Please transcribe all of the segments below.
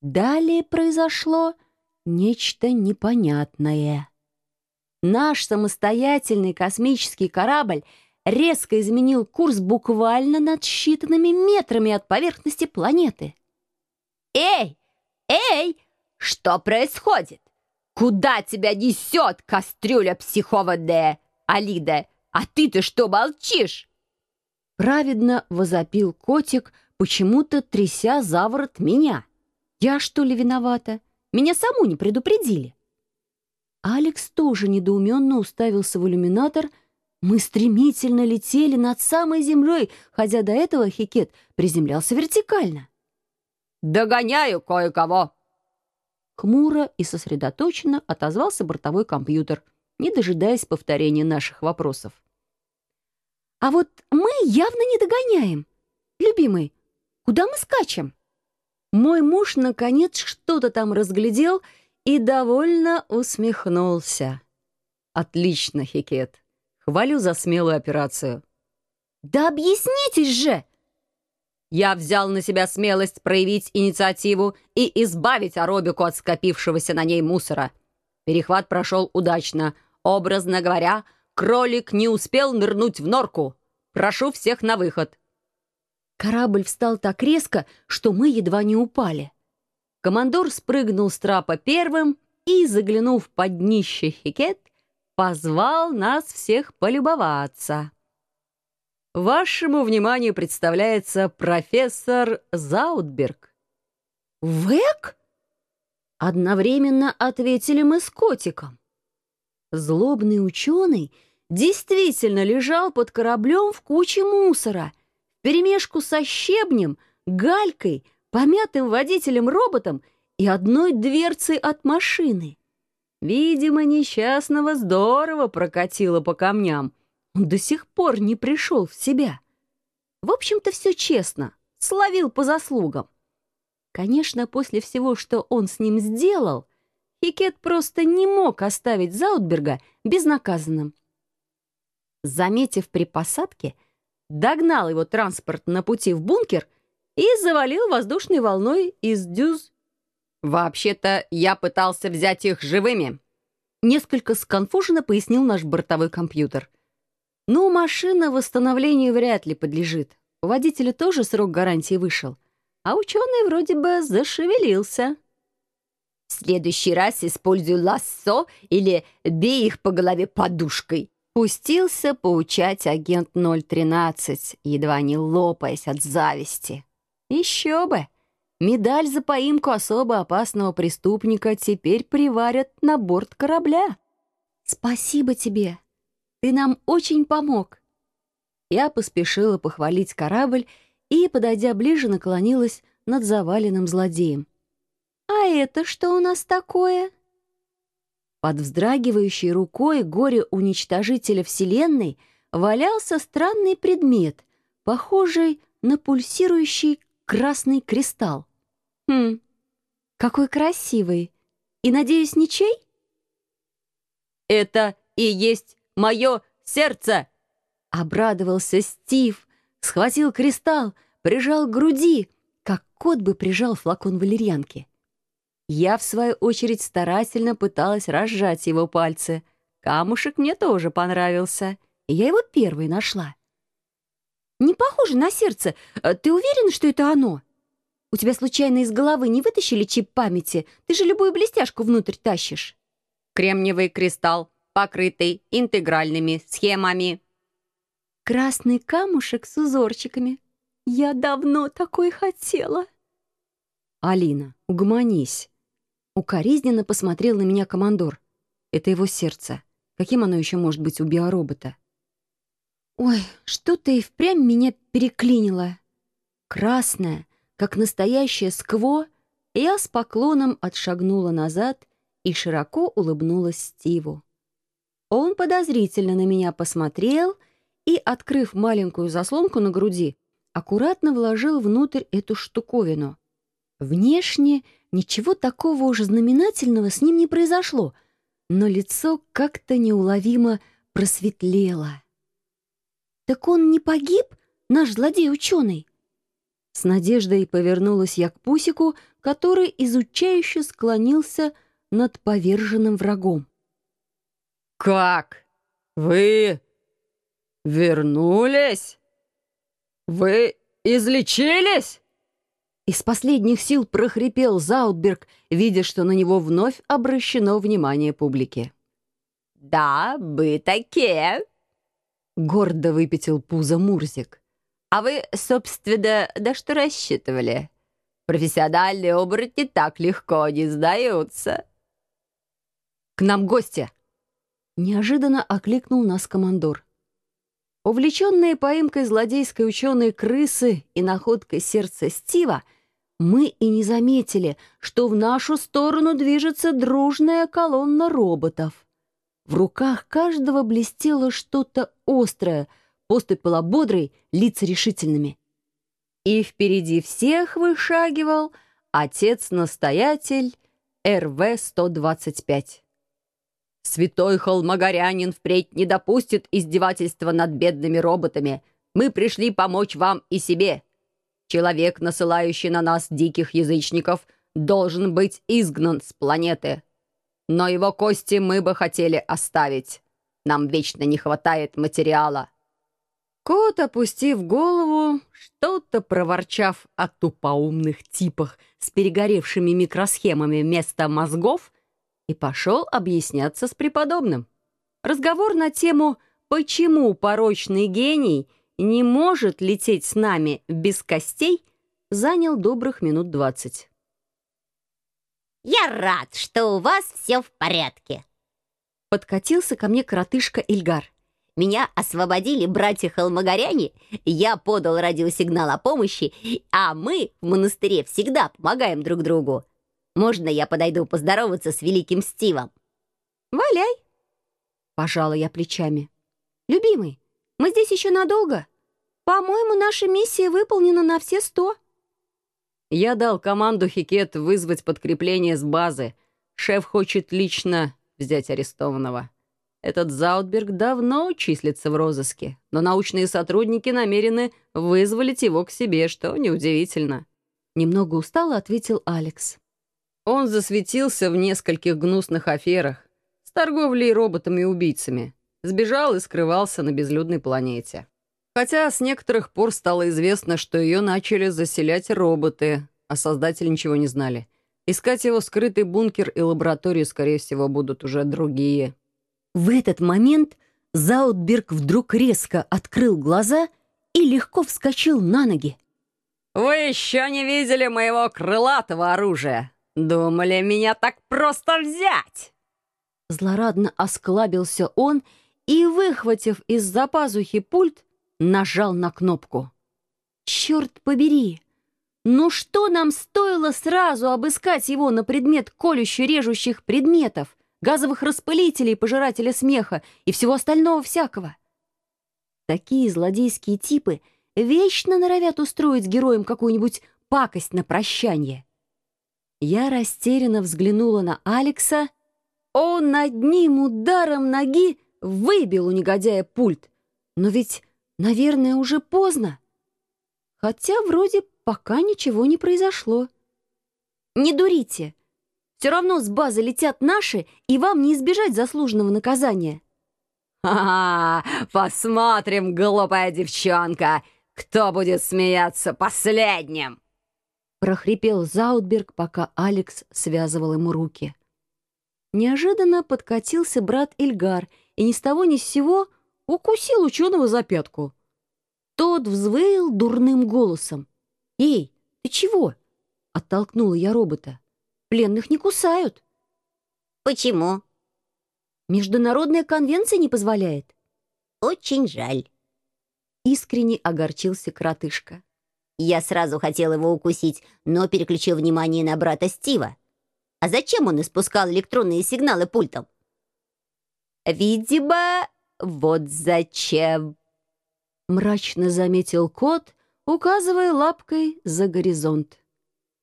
Далее произошло нечто непонятное. Наш самостоятельный космический корабль резко изменил курс буквально над считанными метрами от поверхности планеты. «Эй! Эй! Что происходит? Куда тебя несет, кастрюля психованная, Алида? А ты-то что молчишь?» Праведно возопил котик, почему-то тряся за ворот меня. Я что ли виновата? Меня саму не предупредили. Алекс тоже недоуменно уставился в иллюминатор. Мы стремительно летели над самой землей, хотя до этого Хикет приземлялся вертикально. «Догоняю кое-кого!» Хмуро и сосредоточенно отозвался бортовой компьютер, не дожидаясь повторения наших вопросов. «А вот мы явно не догоняем. Любимый, куда мы скачем?» Мой муж, наконец, что-то там разглядел и довольно усмехнулся. «Отлично, Хикет. Хвалю за смелую операцию». «Да объяснитесь же!» Я взял на себя смелость проявить инициативу и избавить аэробику от скопившегося на ней мусора. Перехват прошел удачно. Образно говоря, кролик не успел нырнуть в норку. Прошу всех на выход. Корабль встал так резко, что мы едва не упали. Командор спрыгнул с трапа первым и, заглянув под днище Хикет, позвал нас всех полюбоваться. Вашему вниманию представляется профессор Заутберг. «Век?» Одновременно ответили мы с котиком. Злобный ученый действительно лежал под кораблем в куче мусора — вперемешку со щебнем, галькой, помятым водителем-роботом и одной дверцей от машины. Видимо, несчастного здорово прокатило по камням. Он до сих пор не пришел в себя. В общем-то, все честно. Словил по заслугам. Конечно, после всего, что он с ним сделал, Хикет просто не мог оставить Заутберга безнаказанным. Заметив при посадке, догнал его транспорт на пути в бункер и завалил воздушной волной из дюз. «Вообще-то я пытался взять их живыми», — несколько сконфуженно пояснил наш бортовой компьютер. «Ну, машина восстановлению вряд ли подлежит. У водителя тоже срок гарантии вышел, а ученый вроде бы зашевелился». «В следующий раз используй лассо или бей их по голове подушкой», Пустился поучать агент 013, едва не лопаясь от зависти. Еще бы! Медаль за поимку особо опасного преступника теперь приварят на борт корабля. Спасибо тебе. Ты нам очень помог. Я поспешила похвалить корабль и, подойдя ближе, наклонилась над заваленным злодеем. «А это что у нас такое?» Под вздрагивающей рукой горе-уничтожителя Вселенной валялся странный предмет, похожий на пульсирующий красный кристалл. Хм, какой красивый. И, надеюсь, ничей? «Это и есть мое сердце!» Обрадовался Стив, схватил кристалл, прижал к груди, как кот бы прижал флакон валерьянки. Я, в свою очередь, старательно пыталась разжать его пальцы. Камушек мне тоже понравился, я его первой нашла. «Не похоже на сердце. Э, ты уверен, что это оно? У тебя случайно из головы не вытащили чип памяти? Ты же любую блестяшку внутрь тащишь». «Кремниевый кристалл, покрытый интегральными схемами». «Красный камушек с узорчиками. Я давно такой хотела». «Алина, угомонись. Укоризненно посмотрел на меня командор. Это его сердце. Каким оно еще может быть у биоробота? Ой, что-то и впрямь меня переклинило. Красное, как настоящее скво, я с поклоном отшагнула назад и широко улыбнулась Стиву. Он подозрительно на меня посмотрел и, открыв маленькую заслонку на груди, аккуратно вложил внутрь эту штуковину. Внешне ничего такого уж знаменательного с ним не произошло, но лицо как-то неуловимо просветлело. «Так он не погиб, наш злодей-ученый?» С надеждой повернулась я к Пусику, который изучающе склонился над поверженным врагом. «Как? Вы вернулись? Вы излечились?» Из последних сил прохрипел Заутберг, видя, что на него вновь обращено внимание публики. «Да, вы такие!» Гордо выпятил пузо Мурзик. «А вы, собственно, да что рассчитывали? Профессиональные оборотни так легко не сдаются!» «К нам гости!» Неожиданно окликнул нас командор. Увлеченные поимкой злодейской ученой крысы и находкой сердца Стива, мы и не заметили, что в нашу сторону движется дружная колонна роботов. В руках каждого блестело что-то острое, поступь была бодрой, лица решительными. И впереди всех вышагивал отец-настоятель РВ-125. «Святой холмогорянин впредь не допустит издевательства над бедными роботами. Мы пришли помочь вам и себе. Человек, насылающий на нас диких язычников, должен быть изгнан с планеты. Но его кости мы бы хотели оставить. Нам вечно не хватает материала». Кот, опустив голову, что-то проворчав о тупоумных типах с перегоревшими микросхемами вместо мозгов, и пошел объясняться с преподобным. Разговор на тему «Почему порочный гений не может лететь с нами без костей» занял добрых минут двадцать. «Я рад, что у вас все в порядке!» Подкатился ко мне коротышка Ильгар. «Меня освободили братья Холмогоряне, я подал радиосигнал о помощи, а мы в монастыре всегда помогаем друг другу. Можно я подойду поздороваться с великим Стивом?» «Валяй!» Пожала я плечами. «Любимый, мы здесь еще надолго. По-моему, наша миссия выполнена на все сто». Я дал команду Хикет вызвать подкрепление с базы. Шеф хочет лично взять арестованного. Этот Заутберг давно числится в розыске, но научные сотрудники намерены вызволить его к себе, что неудивительно. Немного устало ответил Алекс. Он засветился в нескольких гнусных аферах с торговлей роботами и убийцами. Сбежал и скрывался на безлюдной планете. Хотя с некоторых пор стало известно, что ее начали заселять роботы, а создатели ничего не знали. Искать его скрытый бункер и лабораторию, скорее всего, будут уже другие. В этот момент Заутберг вдруг резко открыл глаза и легко вскочил на ноги. «Вы еще не видели моего крылатого оружия? Думали, меня так просто взять?» Злорадно осклабился он и, выхватив из-за пазухи пульт, нажал на кнопку. «Черт побери! Ну что нам стоило сразу обыскать его на предмет колюще-режущих предметов, газовых распылителей, пожирателя смеха и всего остального всякого?» Такие злодейские типы вечно норовят устроить героям какую-нибудь пакость на прощание. Я растерянно взглянула на Алекса. Он одним ударом ноги выбил у негодяя пульт. Но ведь Наверное, уже поздно. Хотя вроде пока ничего не произошло. Не дурите. Все равно с базы летят наши, и вам не избежать заслуженного наказания. «Ха-ха! Посмотрим, глупая девчонка, кто будет смеяться последним!» прохрипел Заутберг, пока Алекс связывал ему руки. Неожиданно подкатился брат Ильгар и ни с того ни с сего укусил ученого за пятку. Тот взвыл дурным голосом. «Эй, ты чего?» — оттолкнула я робота. «Пленных не кусают». «Почему?» «Международная конвенция не позволяет». «Очень жаль». Искренне огорчился кротышка. Я сразу хотел его укусить, но переключил внимание на брата Стива. А зачем он испускал электронные сигналы пультом? «Видимо, вот зачем!» Мрачно заметил кот, указывая лапкой за горизонт.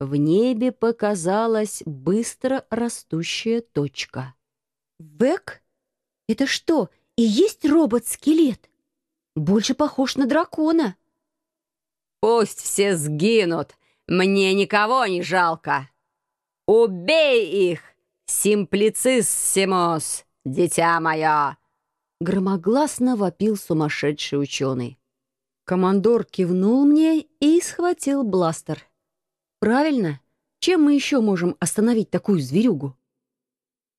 В небе показалась быстро растущая точка. «Век? Это что, и есть робот-скелет? Больше похож на дракона!» Пусть все сгинут, мне никого не жалко. Убей их, симплициссимус, дитя мое!» Громогласно вопил сумасшедший ученый. Командор кивнул мне и схватил бластер. «Правильно. Чем мы еще можем остановить такую зверюгу?»